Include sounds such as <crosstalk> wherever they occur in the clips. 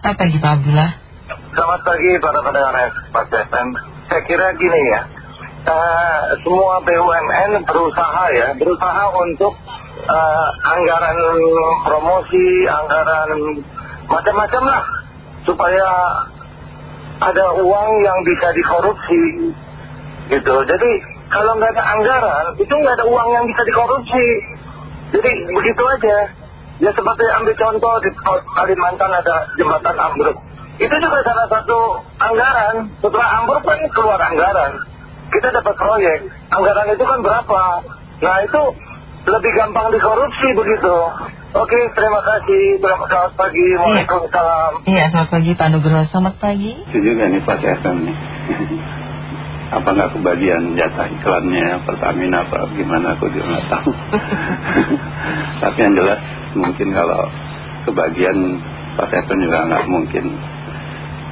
Selamat pagi Pak Abdullah. Selamat pagi para pendengar Pak FM. Saya kira gini ya, uh, semua BUMN berusaha ya, berusaha untuk uh, anggaran promosi, anggaran macam-macam lah, supaya ada uang yang bisa dikorupsi, gitu. Jadi kalau nggak ada anggaran, itu nggak ada uang yang bisa dikorupsi. Jadi begitu aja. Ya seperti ambil contoh di Kalimantan ada jembatan ambruk. Itu juga salah satu anggaran. Setelah ambruk kan keluar anggaran. Kita dapat proyek. Anggaran itu kan berapa? Nah itu lebih gampang dikorupsi begitu. Oke, terima kasih. Selamat pagi. Waalaikumsalam. Iya, selamat pagi Pak Nugroho. Selamat pagi. Itu juga nih Pak FM nih. <laughs> apa nggak kebagian jatah iklannya Pertamina apa gimana aku juga nggak tahu. <laughs> Tapi yang jelas mungkin kalau kebagian Pak Seven juga nggak mungkin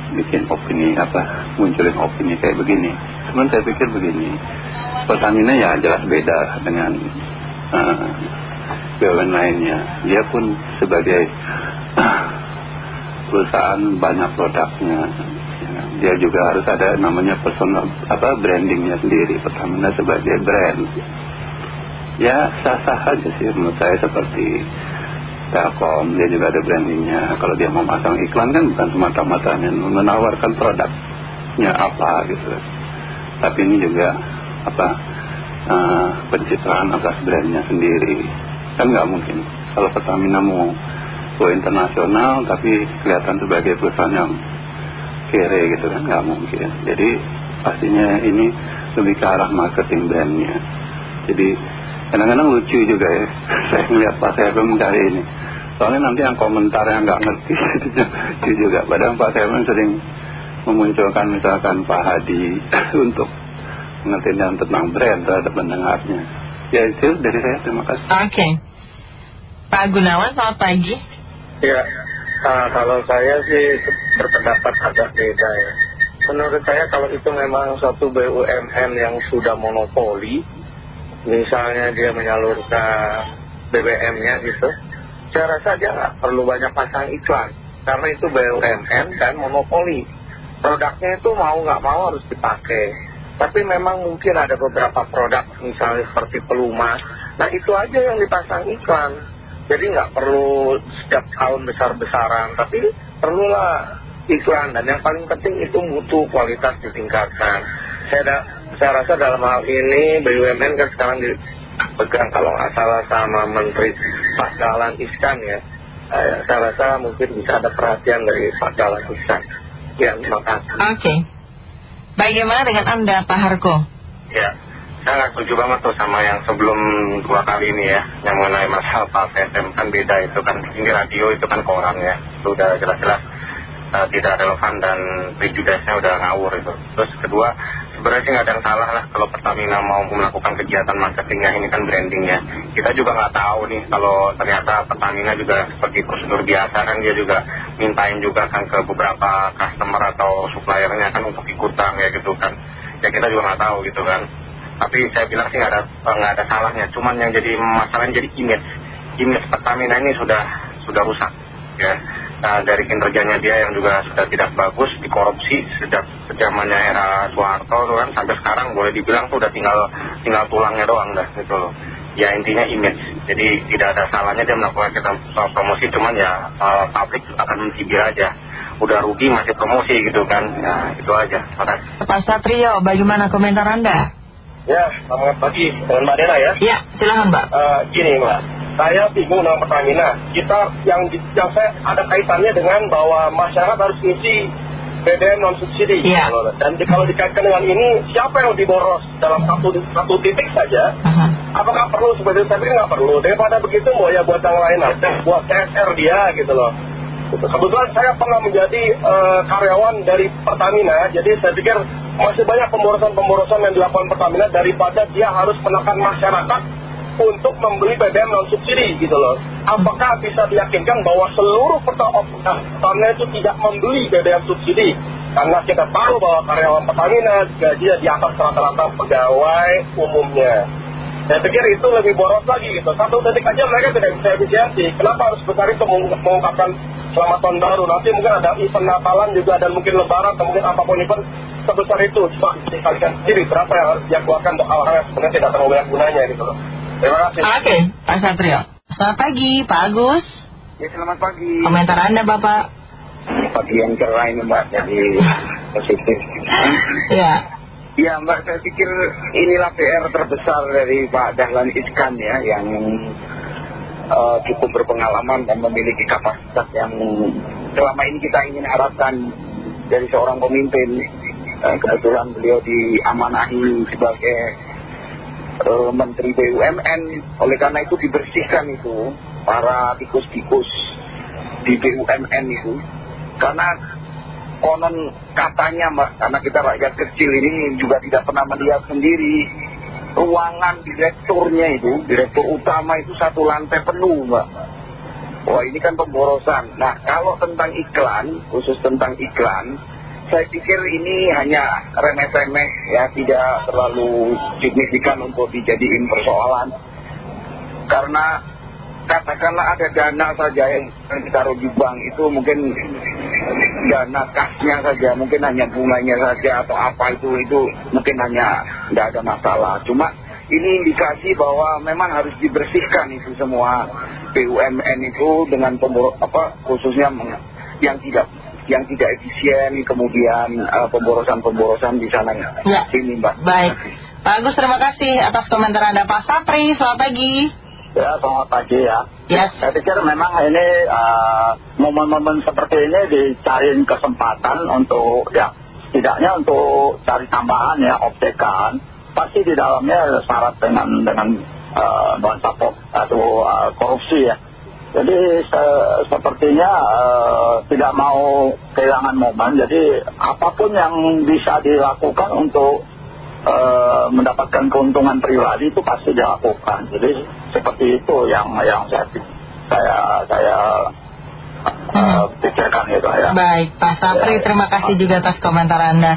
bikin opini apa munculin opini kayak begini. Cuman saya pikir begini Pertamina ya jelas beda dengan uh, BUMN lainnya. Dia pun sebagai <clears throat> perusahaan banyak produknya. Ya, dia juga harus ada namanya personal apa brandingnya sendiri. Pertamina sebagai brand. Ya sah-sah aja sih menurut saya seperti Telkom dia juga ada brandingnya. Kalau dia mau pasang iklan kan bukan semata-mata menawarkan produknya apa gitu. Tapi ini juga apa uh, pencitraan atas brandnya sendiri. Kan nggak mungkin. Kalau Pertamina mau go internasional tapi kelihatan sebagai perusahaan yang kere gitu kan nggak mungkin. Jadi pastinya ini lebih ke arah marketing brandnya. Jadi kadang-kadang lucu juga ya saya melihat Pak Sebem kali ini. Soalnya nanti yang komentar yang nggak ngerti <laughs> lucu juga padahal Pak Sebem sering memunculkan misalkan Pak Hadi <laughs> untuk pengertian tentang brand terhadap pendengarnya. Ya itu dari saya. Terima kasih. Oke. Pak Gunawan selamat pagi. Ya uh, kalau saya sih berpendapat agak beda ya. Menurut saya kalau itu memang suatu BUMN yang sudah monopoli misalnya dia menyalurkan BBM-nya gitu. Saya rasa dia nggak perlu banyak pasang iklan. Karena itu BUMN dan monopoli. Produknya itu mau nggak mau harus dipakai. Tapi memang mungkin ada beberapa produk misalnya seperti pelumas nah itu aja yang dipasang iklan. Jadi nggak perlu setiap tahun besar-besaran. Tapi perlulah iklan. Dan yang paling penting itu mutu kualitas ditingkatkan. Saya ada saya rasa dalam hal ini BUMN kan sekarang dipegang kalau nggak salah sama Menteri Pak Dahlan Iskan ya. Eh, saya rasa mungkin bisa ada perhatian dari Pak Dahlan Iskan. Ya, terima kasih. Oke. Bagaimana dengan Anda Pak Harko? Ya, saya nggak setuju banget tuh sama yang sebelum dua kali ini ya. Yang mengenai masalah Pak FM kan beda itu kan. Ini radio itu kan koran ya. Itu udah jelas-jelas uh, tidak relevan dan prejudesnya udah ngawur itu. Terus kedua, sebenarnya sih nggak ada yang salah lah kalau Pertamina mau melakukan kegiatan marketingnya ini kan brandingnya. Kita juga nggak tahu nih kalau ternyata Pertamina juga seperti prosedur biasa kan dia juga mintain juga kan ke beberapa customer atau suppliernya kan untuk ikutan ya gitu kan. Ya kita juga nggak tahu gitu kan. Tapi saya bilang sih nggak ada nggak ada salahnya. Cuman yang jadi masalahnya jadi image. Image Pertamina ini sudah sudah rusak ya nah, dari kinerjanya dia yang juga sudah tidak bagus dikorupsi sejak zamannya era Soeharto tuh kan sampai sekarang boleh dibilang tuh udah tinggal tinggal tulangnya doang dah gitu loh. Ya intinya image. Jadi tidak ada salahnya dia melakukan kita promosi cuman ya uh, publik akan mencibir aja. Udah rugi masih promosi gitu kan. Ya itu aja. Makasih Pak Satrio bagaimana komentar Anda? Ya, selamat pagi dengan Mbak Dena ya. Ya, silakan Mbak. Uh, gini Mbak, saya bingung dengan Pertamina. Kita yang, yang saya ada kaitannya dengan bahwa masyarakat harus isi BBM non subsidi. Iya. Dan di, kalau dikaitkan dengan ini, siapa yang diboros dalam satu, satu titik saja? -huh. Apakah perlu seperti itu? Saya pikir nggak perlu. Daripada begitu, mau ya buat yang lain aja, buat CSR dia gitu loh. Kebetulan saya pernah menjadi uh, karyawan dari Pertamina, jadi saya pikir masih banyak pemborosan-pemborosan yang dilakukan Pertamina daripada dia harus menekan masyarakat untuk membeli BBM non subsidi gitu loh. Apakah bisa diyakinkan bahwa seluruh Pertamina itu tidak membeli BBM subsidi? Karena kita tahu bahwa karyawan Pertamina gajinya di atas rata-rata pegawai umumnya. Saya pikir itu lebih boros lagi gitu. Satu detik aja mereka tidak bisa efisiensi. Kenapa harus besar itu mengungkapkan selamat tahun baru. Nanti mungkin ada event Natalan juga dan mungkin Lebaran atau mungkin apa pun event sebesar itu. Coba dikalikan sendiri berapa yang harus dia keluarkan untuk hal-hal yang sebenarnya tidak terlalu banyak gunanya gitu loh. Terima kasih. Oke, Pak Satrio. Selamat pagi, Pak Agus. Ya selamat pagi. Komentar Anda, Bapak. Pagi yang cerah ini Mbak, jadi <laughs> positif. Ya. Ya Mbak, saya pikir inilah PR terbesar dari Pak Dahlan Iskan ya, yang eh, cukup berpengalaman dan memiliki kapasitas yang selama ini kita ingin harapkan dari seorang pemimpin. Eh, kebetulan beliau diamanahi sebagai eh, Menteri BUMN, oleh karena itu dibersihkan itu para tikus-tikus di BUMN itu. Karena konon katanya mbak, karena kita rakyat kecil ini juga tidak pernah melihat sendiri ruangan direkturnya itu, direktur utama itu satu lantai penuh mbak. Wah ini kan pemborosan. Nah kalau tentang iklan, khusus tentang iklan, saya pikir ini hanya remeh-remeh ya, tidak terlalu signifikan untuk dijadiin persoalan. Karena katakanlah ada dana saja yang ditaruh di bank itu mungkin dana kasnya saja mungkin hanya bunganya saja atau apa itu itu mungkin hanya tidak ada masalah cuma ini indikasi bahwa memang harus dibersihkan itu semua BUMN itu dengan pembor apa khususnya yang tidak yang tidak efisien kemudian pemborosan-pemborosan di sana Ya. sini mbak Baik. Pak Agus, terima kasih atas komentar Anda. Pak Sapri, selamat pagi. Ya, selamat pagi ya. Ya. Saya pikir memang ini eh, momen-momen seperti ini dicariin kesempatan untuk ya setidaknya untuk cari tambahan ya obtekan. Pasti di dalamnya syarat dengan dengan eh, nuansa pop atau eh, korupsi ya. Jadi se- sepertinya eh, tidak mau kehilangan momen. Jadi apa pun yang bisa dilakukan untuk eh, mendapatkan keuntungan pribadi itu pasti dilakukan. Jadi seperti itu yang yang saya saya saya eh, pikirkan itu ya. Baik, Pak Sapri, terima kasih juga atas komentar Anda.